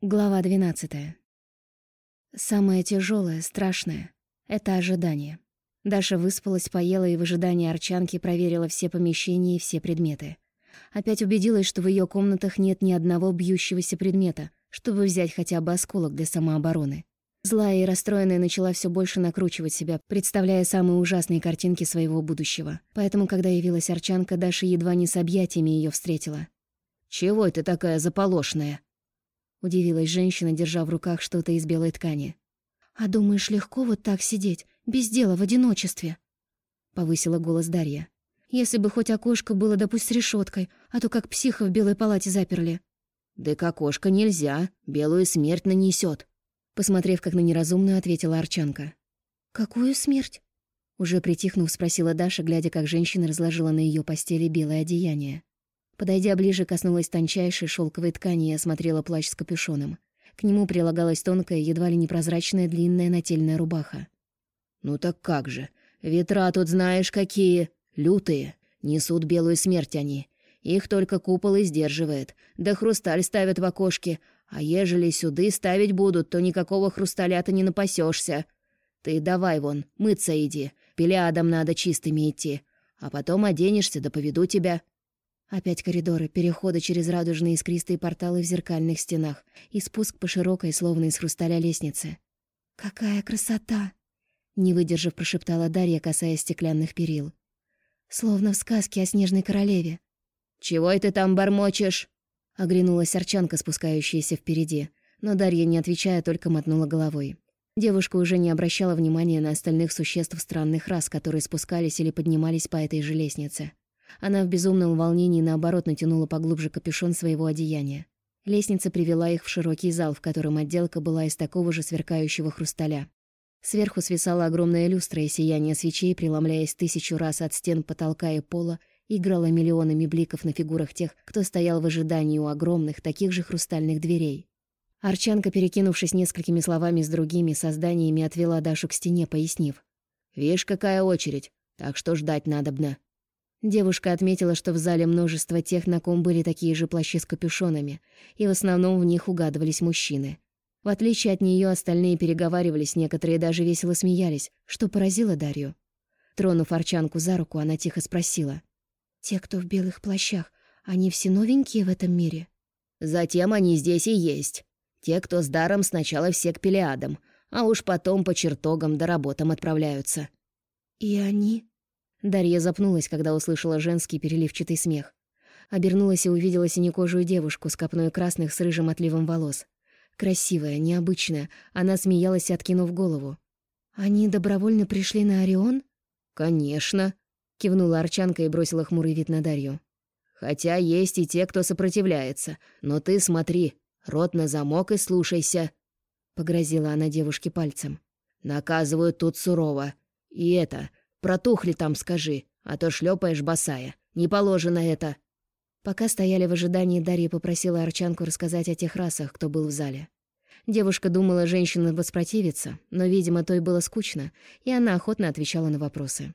Глава 12. Самое тяжелое, страшное — это ожидание. Даша выспалась, поела и в ожидании Арчанки проверила все помещения и все предметы. Опять убедилась, что в ее комнатах нет ни одного бьющегося предмета, чтобы взять хотя бы осколок для самообороны. Злая и расстроенная начала все больше накручивать себя, представляя самые ужасные картинки своего будущего. Поэтому, когда явилась Арчанка, Даша едва не с объятиями ее встретила. «Чего ты такая заполошная?» Удивилась женщина, держа в руках что-то из белой ткани. «А думаешь, легко вот так сидеть, без дела, в одиночестве?» Повысила голос Дарья. «Если бы хоть окошко было, да пусть с решеткой, а то как психа в белой палате заперли». «Да к окошко нельзя, белую смерть нанесет. Посмотрев, как на неразумную, ответила Арчанка. «Какую смерть?» Уже притихнув, спросила Даша, глядя, как женщина разложила на ее постели белое одеяние. Подойдя ближе, коснулась тончайшей шелковой ткани и осмотрела плащ с капюшоном. К нему прилагалась тонкая, едва ли непрозрачная длинная нательная рубаха. «Ну так как же? Ветра тут знаешь какие! Лютые! Несут белую смерть они. Их только купол и сдерживает. Да хрусталь ставят в окошке. А ежели сюды ставить будут, то никакого хрусталя-то не напасешься. Ты давай вон, мыться иди. Пелиадам надо чистыми идти. А потом оденешься, да поведу тебя. Опять коридоры, переходы через радужные искристые порталы в зеркальных стенах и спуск по широкой, словно из хрусталя лестнице. «Какая красота!» Не выдержав, прошептала Дарья, касаясь стеклянных перил. Словно в сказке о снежной королеве. «Чего это там бормочешь?» Оглянулась Арчанка, спускающаяся впереди, но Дарья, не отвечая, только мотнула головой. Девушка уже не обращала внимания на остальных существ странных рас, которые спускались или поднимались по этой же лестнице. Она в безумном волнении, наоборот, натянула поглубже капюшон своего одеяния. Лестница привела их в широкий зал, в котором отделка была из такого же сверкающего хрусталя. Сверху свисала огромная люстра, и сияние свечей, преломляясь тысячу раз от стен потолка и пола, играло миллионами бликов на фигурах тех, кто стоял в ожидании у огромных, таких же хрустальных дверей. Арчанка, перекинувшись несколькими словами с другими созданиями, отвела Дашу к стене, пояснив. «Видишь, какая очередь, так что ждать надобно». Девушка отметила, что в зале множество тех, на ком были такие же плащи с капюшонами, и в основном в них угадывались мужчины. В отличие от нее остальные переговаривались, некоторые даже весело смеялись, что поразило Дарью. Тронув Арчанку за руку, она тихо спросила. «Те, кто в белых плащах, они все новенькие в этом мире?» «Затем они здесь и есть. Те, кто с даром, сначала все к Пелиадам, а уж потом по чертогам да работам отправляются». «И они?» Дарья запнулась, когда услышала женский переливчатый смех. Обернулась и увидела синекожую девушку с копной красных с рыжим отливом волос. Красивая, необычная, она смеялась, откинув голову. «Они добровольно пришли на Орион?» «Конечно», — кивнула Арчанка и бросила хмурый вид на Дарью. «Хотя есть и те, кто сопротивляется. Но ты смотри, рот на замок и слушайся», — погрозила она девушке пальцем. «Наказывают тут сурово. И это, Протухли там, скажи, а то шлепаешь босая. Не положено это». Пока стояли в ожидании, Дарья попросила Арчанку рассказать о тех расах, кто был в зале. Девушка думала, женщина воспротивится, но, видимо, той было скучно, и она охотно отвечала на вопросы.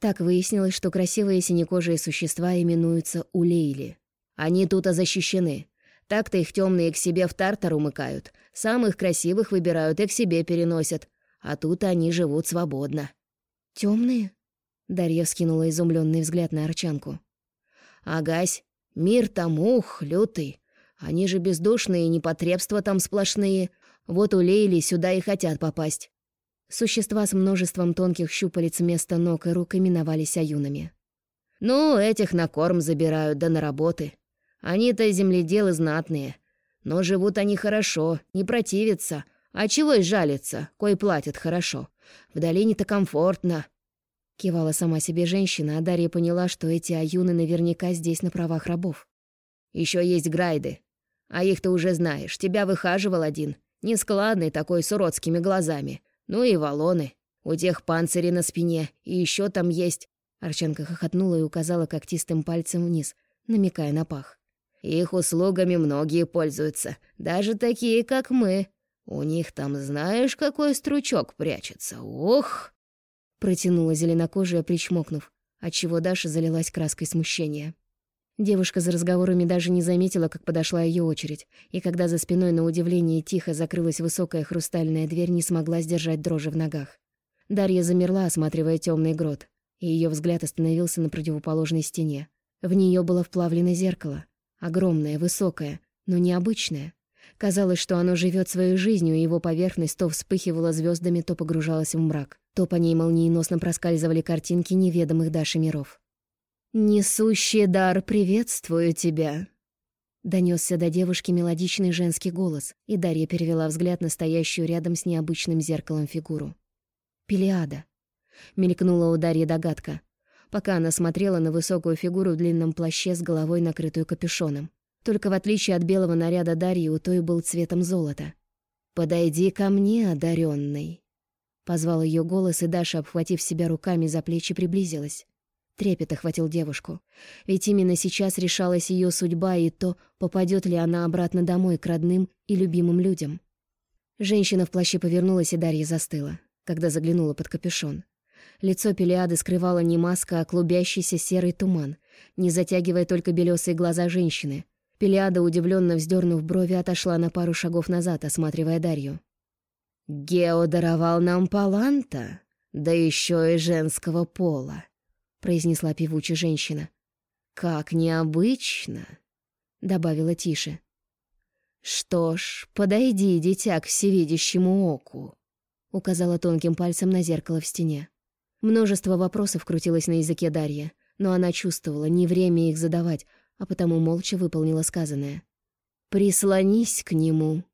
Так выяснилось, что красивые синекожие существа именуются улейли. Они тут защищены. Так-то их темные к себе в тартар умыкают. Самых красивых выбирают и к себе переносят. А тут они живут свободно. Темные? Дарья вскинула изумленный взгляд на Арчанку. «Агась, мир там, ух, лютый. Они же бездушные, непотребства там сплошные. Вот у сюда и хотят попасть». Существа с множеством тонких щупалец вместо ног и рук именовались аюнами. «Ну, этих на корм забирают, да на работы. Они-то земледелы знатные. Но живут они хорошо, не противятся. А чего и жалиться, кой платят хорошо. В долине-то комфортно». Кивала сама себе женщина, а Дарья поняла, что эти аюны наверняка здесь на правах рабов. Еще есть грайды. А их ты уже знаешь. Тебя выхаживал один. Нескладный такой, с уродскими глазами. Ну и валоны. У тех панцири на спине. И еще там есть...» Арчанка хохотнула и указала когтистым пальцем вниз, намекая на пах. «Их услугами многие пользуются. Даже такие, как мы. У них там знаешь, какой стручок прячется? Ох!» Протянула зеленокожая, причмокнув, отчего Даша залилась краской смущения. Девушка за разговорами даже не заметила, как подошла ее очередь, и когда за спиной на удивление тихо закрылась высокая хрустальная дверь, не смогла сдержать дрожи в ногах. Дарья замерла, осматривая темный грот, и ее взгляд остановился на противоположной стене. В нее было вплавлено зеркало. Огромное, высокое, но необычное. Казалось, что оно живет своей жизнью, и его поверхность то вспыхивала звездами, то погружалась в мрак, то по ней молниеносно проскальзывали картинки неведомых Даши миров. «Несущий дар, приветствую тебя!» Донесся до девушки мелодичный женский голос, и Дарья перевела взгляд на стоящую рядом с необычным зеркалом фигуру. «Пелиада!» — мелькнула у Дарьи догадка, пока она смотрела на высокую фигуру в длинном плаще с головой, накрытую капюшоном. Только в отличие от белого наряда Дарьи, у той был цветом золота. «Подойди ко мне, одаренный!» Позвал ее голос, и Даша, обхватив себя руками за плечи, приблизилась. Трепет охватил девушку. Ведь именно сейчас решалась ее судьба и то, попадет ли она обратно домой к родным и любимым людям. Женщина в плаще повернулась, и Дарья застыла, когда заглянула под капюшон. Лицо Пелиады скрывала не маска, а клубящийся серый туман, не затягивая только белесые глаза женщины. Пелиада, удивленно вздернув брови, отошла на пару шагов назад, осматривая Дарью. «Гео даровал нам паланта, да еще и женского пола. — произнесла певучая женщина. «Как необычно!» — добавила тише. «Что ж, подойди, дитя, к всевидящему оку», — указала тонким пальцем на зеркало в стене. Множество вопросов крутилось на языке Дарья, но она чувствовала, не время их задавать, а потому молча выполнила сказанное. «Прислонись к нему».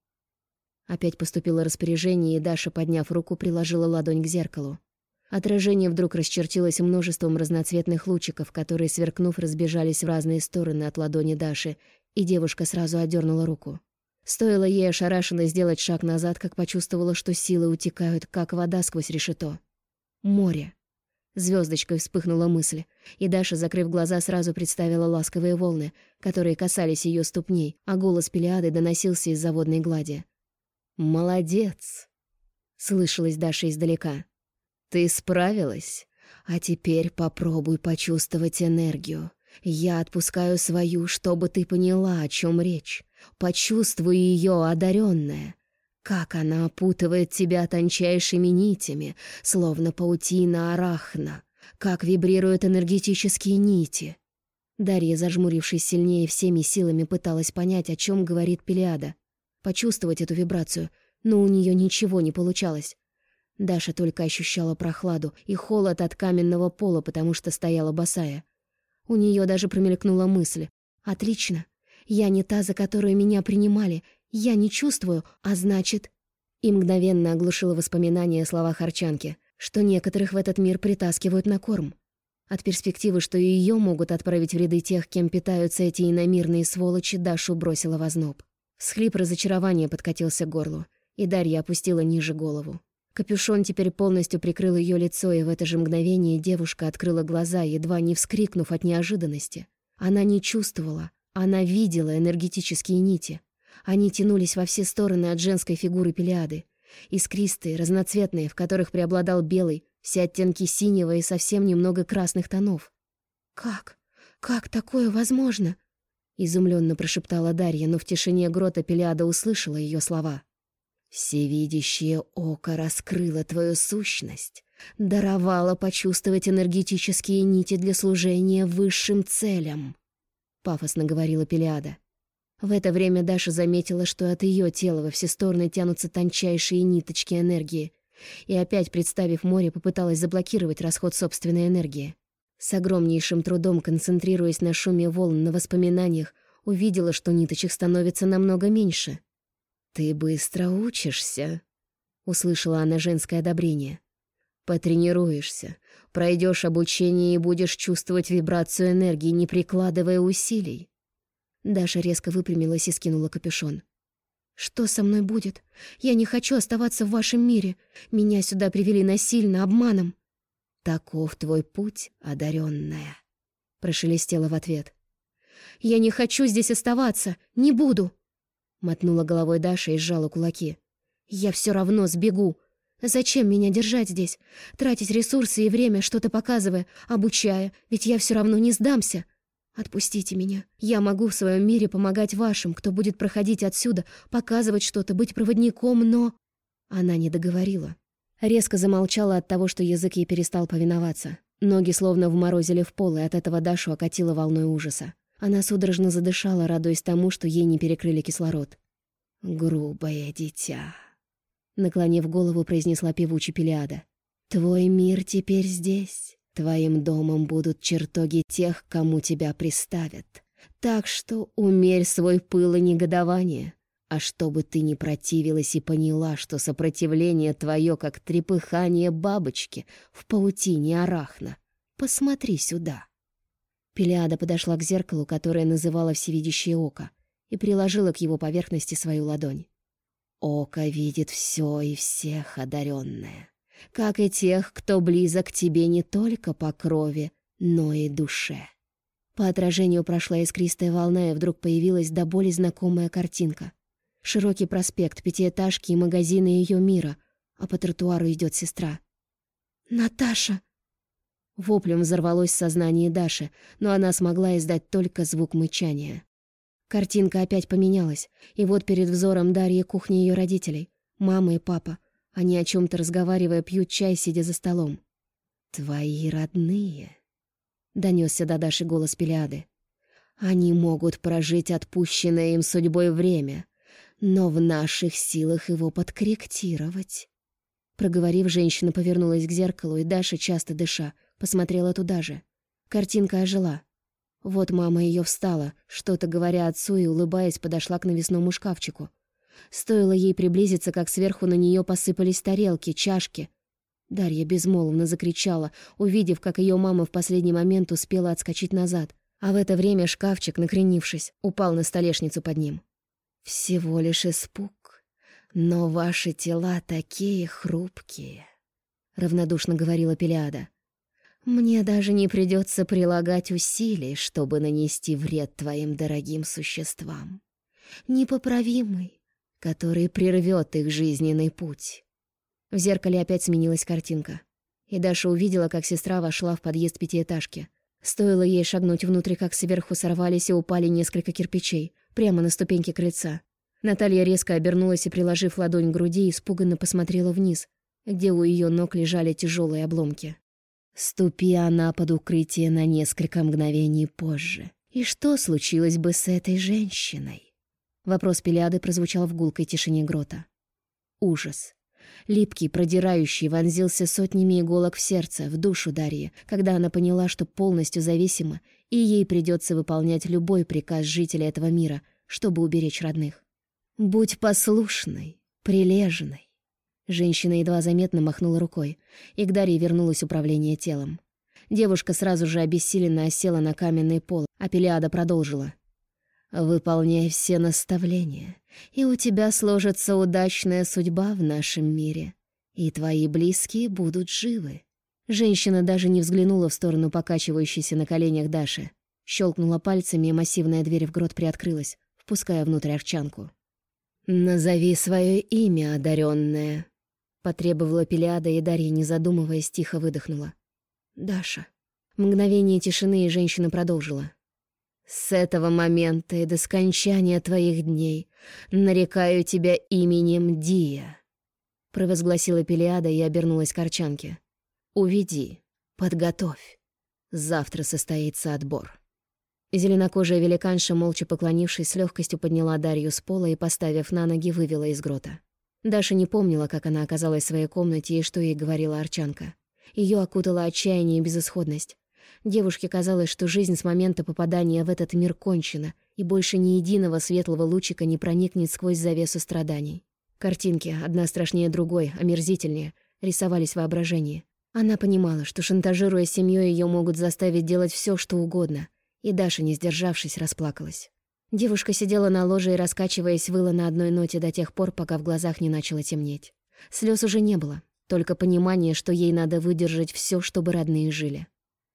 Опять поступило распоряжение, и Даша, подняв руку, приложила ладонь к зеркалу. Отражение вдруг расчертилось множеством разноцветных лучиков, которые, сверкнув, разбежались в разные стороны от ладони Даши, и девушка сразу отдернула руку. Стоило ей ошарашенно сделать шаг назад, как почувствовала, что силы утекают, как вода сквозь решето. Море. Звездочкой вспыхнула мысль, и Даша, закрыв глаза, сразу представила ласковые волны, которые касались ее ступней, а голос Пелиады доносился из заводной глади. «Молодец!» — слышалась Даша издалека. Ты справилась? А теперь попробуй почувствовать энергию. Я отпускаю свою, чтобы ты поняла, о чем речь. Почувствуй ее, одаренная. Как она опутывает тебя тончайшими нитями, словно паутина арахна. Как вибрируют энергетические нити. Дарья, зажмурившись сильнее всеми силами, пыталась понять, о чем говорит Пелиада. Почувствовать эту вибрацию, но у нее ничего не получалось. Даша только ощущала прохладу и холод от каменного пола, потому что стояла босая. У нее даже промелькнула мысль. «Отлично. Я не та, за которую меня принимали. Я не чувствую, а значит...» И мгновенно оглушила воспоминания слова Харчанки, что некоторых в этот мир притаскивают на корм. От перспективы, что и ее могут отправить в ряды тех, кем питаются эти иномирные сволочи, Дашу бросила в озноб. Схлип разочарования подкатился к горлу, и Дарья опустила ниже голову. Капюшон теперь полностью прикрыл ее лицо, и в это же мгновение девушка открыла глаза, едва не вскрикнув от неожиданности. Она не чувствовала, она видела энергетические нити. Они тянулись во все стороны от женской фигуры Пелиады. Искристые, разноцветные, в которых преобладал белый, все оттенки синего и совсем немного красных тонов. «Как? Как такое возможно?» Изумленно прошептала Дарья, но в тишине грота Пелиада услышала ее слова. Всевидящее око раскрыло твою сущность, даровало почувствовать энергетические нити для служения высшим целям», — пафосно говорила Пелиада. В это время Даша заметила, что от ее тела во все стороны тянутся тончайшие ниточки энергии, и опять, представив море, попыталась заблокировать расход собственной энергии. С огромнейшим трудом, концентрируясь на шуме волн, на воспоминаниях, увидела, что ниточек становится намного меньше — «Ты быстро учишься», — услышала она женское одобрение. «Потренируешься, пройдешь обучение и будешь чувствовать вибрацию энергии, не прикладывая усилий». Даша резко выпрямилась и скинула капюшон. «Что со мной будет? Я не хочу оставаться в вашем мире. Меня сюда привели насильно, обманом». «Таков твой путь, одаренная», — прошелестела в ответ. «Я не хочу здесь оставаться, не буду», Мотнула головой Даша и сжала кулаки. «Я все равно сбегу. Зачем меня держать здесь? Тратить ресурсы и время, что-то показывая, обучая, ведь я все равно не сдамся. Отпустите меня. Я могу в своем мире помогать вашим, кто будет проходить отсюда, показывать что-то, быть проводником, но...» Она не договорила. Резко замолчала от того, что язык ей перестал повиноваться. Ноги словно вморозили в пол, и от этого Дашу окатила волной ужаса. Она судорожно задышала, радуясь тому, что ей не перекрыли кислород. «Грубое дитя», — наклонив голову, произнесла певучий Пелиада. «Твой мир теперь здесь. Твоим домом будут чертоги тех, кому тебя приставят. Так что умерь свой пыл и негодование. А чтобы ты не противилась и поняла, что сопротивление твое, как трепыхание бабочки в паутине арахна. Посмотри сюда». Пелиада подошла к зеркалу, которое называла «всевидящее око», и приложила к его поверхности свою ладонь. «Око видит все и всех одаренное, как и тех, кто близок тебе не только по крови, но и душе». По отражению прошла искристая волна, и вдруг появилась до боли знакомая картинка. Широкий проспект, пятиэтажки и магазины ее мира, а по тротуару идет сестра. «Наташа!» Воплем взорвалось сознание Даши, но она смогла издать только звук мычания. Картинка опять поменялась, и вот перед взором Дарьи кухни ее родителей. Мама и папа. Они о чем то разговаривая пьют чай, сидя за столом. «Твои родные», — донесся до Даши голос Пелиады. «Они могут прожить отпущенное им судьбой время, но в наших силах его подкорректировать». Проговорив, женщина повернулась к зеркалу, и Даша, часто дыша, посмотрела туда же. Картинка ожила. Вот мама ее встала, что-то говоря отцу и, улыбаясь, подошла к навесному шкафчику. Стоило ей приблизиться, как сверху на нее посыпались тарелки, чашки. Дарья безмолвно закричала, увидев, как ее мама в последний момент успела отскочить назад, а в это время шкафчик, накренившись, упал на столешницу под ним. «Всего лишь испуг, но ваши тела такие хрупкие», — равнодушно говорила Пелиада. Мне даже не придется прилагать усилий, чтобы нанести вред твоим дорогим существам. Непоправимый, который прервет их жизненный путь. В зеркале опять сменилась картинка. И Даша увидела, как сестра вошла в подъезд пятиэтажки. Стоило ей шагнуть внутрь, как сверху сорвались и упали несколько кирпичей, прямо на ступеньки крыльца. Наталья резко обернулась и, приложив ладонь к груди, испуганно посмотрела вниз, где у ее ног лежали тяжелые обломки. Ступи она под укрытие на несколько мгновений позже. И что случилось бы с этой женщиной? Вопрос Пелиады прозвучал в гулкой тишине грота. Ужас. Липкий, продирающий, вонзился сотнями иголок в сердце, в душу Дарьи, когда она поняла, что полностью зависима, и ей придется выполнять любой приказ жителя этого мира, чтобы уберечь родных. «Будь послушной, прилежной, Женщина едва заметно махнула рукой, и к Дарье вернулось управление телом. Девушка сразу же обессиленно осела на каменный пол, а Пелиада продолжила. «Выполняй все наставления, и у тебя сложится удачная судьба в нашем мире, и твои близкие будут живы». Женщина даже не взглянула в сторону покачивающейся на коленях Даши. Щелкнула пальцами, и массивная дверь в грот приоткрылась, впуская внутрь арчанку. «Назови свое имя, одаренное, Потребовала Пелиада, и Дарья, не задумываясь, тихо выдохнула. «Даша». Мгновение тишины, и женщина продолжила. «С этого момента и до скончания твоих дней нарекаю тебя именем Дия», провозгласила Пелиада и обернулась к Арчанке. «Уведи, подготовь. Завтра состоится отбор». Зеленокожая великанша, молча поклонившись, с легкостью подняла Дарью с пола и, поставив на ноги, вывела из грота. Даша не помнила, как она оказалась в своей комнате и что ей говорила Арчанка. Ее окутало отчаяние и безысходность. Девушке казалось, что жизнь с момента попадания в этот мир кончена, и больше ни единого светлого лучика не проникнет сквозь завесу страданий. Картинки, одна страшнее другой, омерзительнее, рисовались в воображении. Она понимала, что, шантажируя семьей, ее могут заставить делать все, что угодно, и Даша, не сдержавшись, расплакалась. Девушка сидела на ложе и, раскачиваясь, выла на одной ноте до тех пор, пока в глазах не начало темнеть. Слез уже не было, только понимание, что ей надо выдержать все, чтобы родные жили.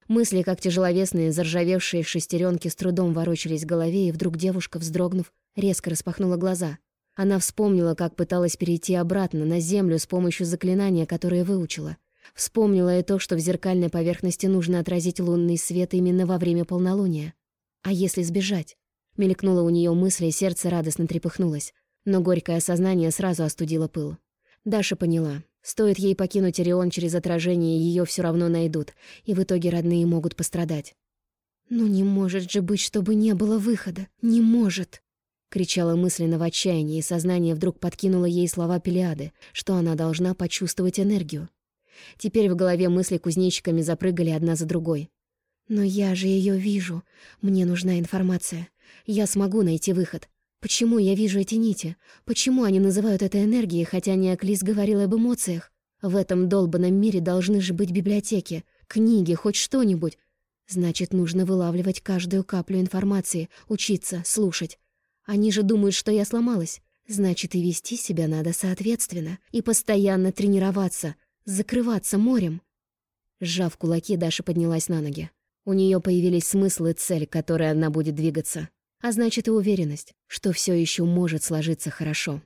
Мысли, как тяжеловесные, заржавевшие шестеренки, с трудом ворочались в голове, и вдруг девушка, вздрогнув, резко распахнула глаза. Она вспомнила, как пыталась перейти обратно, на землю, с помощью заклинания, которое выучила. Вспомнила и то, что в зеркальной поверхности нужно отразить лунный свет именно во время полнолуния. А если сбежать? Мелькнула у нее мысль, и сердце радостно трепыхнулось. Но горькое осознание сразу остудило пыл. Даша поняла. Стоит ей покинуть Орион через отражение, ее все равно найдут, и в итоге родные могут пострадать. «Ну не может же быть, чтобы не было выхода! Не может!» Кричала мысленно в отчаянии, и сознание вдруг подкинуло ей слова Пелиады, что она должна почувствовать энергию. Теперь в голове мысли кузнечиками запрыгали одна за другой. «Но я же ее вижу. Мне нужна информация. Я смогу найти выход. Почему я вижу эти нити? Почему они называют это энергией, хотя Неоклис говорил об эмоциях? В этом долбанном мире должны же быть библиотеки, книги, хоть что-нибудь. Значит, нужно вылавливать каждую каплю информации, учиться, слушать. Они же думают, что я сломалась. Значит, и вести себя надо соответственно, и постоянно тренироваться, закрываться морем. Сжав кулаки, Даша поднялась на ноги. У нее появились смысл и цель, к которой она будет двигаться. А значит, и уверенность, что все еще может сложиться хорошо.